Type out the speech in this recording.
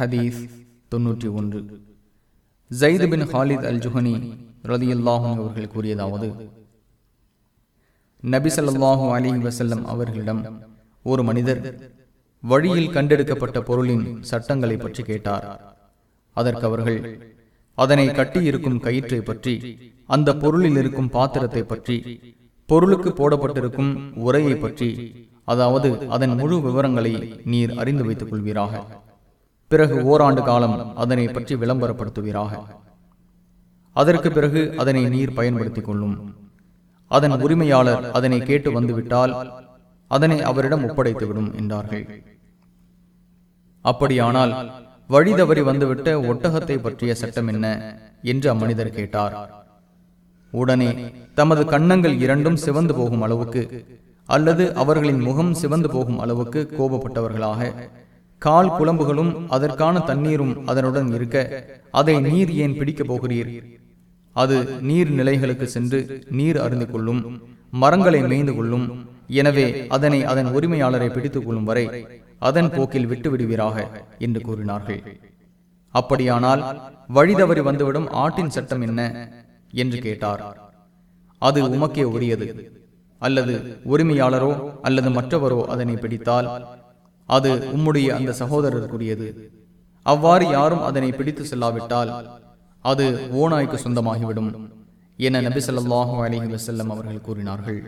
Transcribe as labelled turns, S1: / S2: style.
S1: ஹதீஸ் தொன்னூற்றி ஒன்று. ஜயித் பின் ஹாலித் அல் ஜுஹனி ரதியுல்லாஹும் அவர்கள் கூறியதாவது நபிசல்லாஹு அலி வசல்லம் அவர்களிடம் ஒரு மனிதர் வழியில் கண்டெடுக்கப்பட்ட பொருளின் சட்டங்களை பற்றி கேட்டார். அதற்கு அவர்கள் அதனை கட்டியிருக்கும் கயிற்றை பற்றி அந்த பொருளில் இருக்கும் பாத்திரத்தை பற்றி பொருளுக்கு போடப்பட்டிருக்கும் உரையை பற்றி அதாவது அதன் முழு விவரங்களை நீர் அறிந்து வைத்துக் கொள்வீராக. பிறகு ஓராண்டு காலம் அதனை பற்றி விளம்பரப்படுத்துவீராக. அதற்கு பிறகு அதனை நீர் பயன்படுத்திக் கொள்ளும். அதன் உரிமையாளர் அதனை கேட்டு வந்துவிட்டால் அதனை அவரிடம் ஒப்படைத்துவிடும் என்றார்கள். அப்படியானால் வழி தவறி வந்துவிட்ட ஒட்டகத்தை பற்றிய சட்டம் என்ன? என்று அம்மனிதர் கேட்டார். உடனே தமது கன்னங்கள் இரண்டும் சிவந்து போகும் அளவுக்கு அல்லது அவர்களின் முகம் சிவந்து போகும் அளவுக்கு கோபப்பட்டவர்களாக கால் குழம்புகளும் அதற்கான தண்ணீரும் அதனுடன் இருக்க அதை நீர் ஏன் பிடிக்கப் போகிறீர்? அது நீர் நிலைகளுக்கு சென்று நீர் அருந்து கொள்ளும் மரங்களை மேய்ந்து கொள்ளும் எனவே அதனை அதன் உரிமையாளரை பிடித்துக் கொள்ளும் வரை அதன் போக்கில் விட்டு விடுவீராக என்று கூறினார்கள். அப்படியானால் வழி தவறி வந்துவிடும் ஆட்டின் சட்டம் என்ன? என்று கேட்டார். அது உமக்கே உரியது. அல்லது உரிமையாளரோ அல்லது மற்றவரோ அதனை பிடித்தால் அது உம்முடைய அந்த சகோதரருக்குரியது. அவ்வாறு யாரும் அதனை பிடித்து செல்லாவிட்டால் அது ஓநாய்க்கு சொந்தமாகிவிடும் என நபி சொல்லாஹு அலைஹி வசல்லம் அவர்கள் கூறினார்கள்.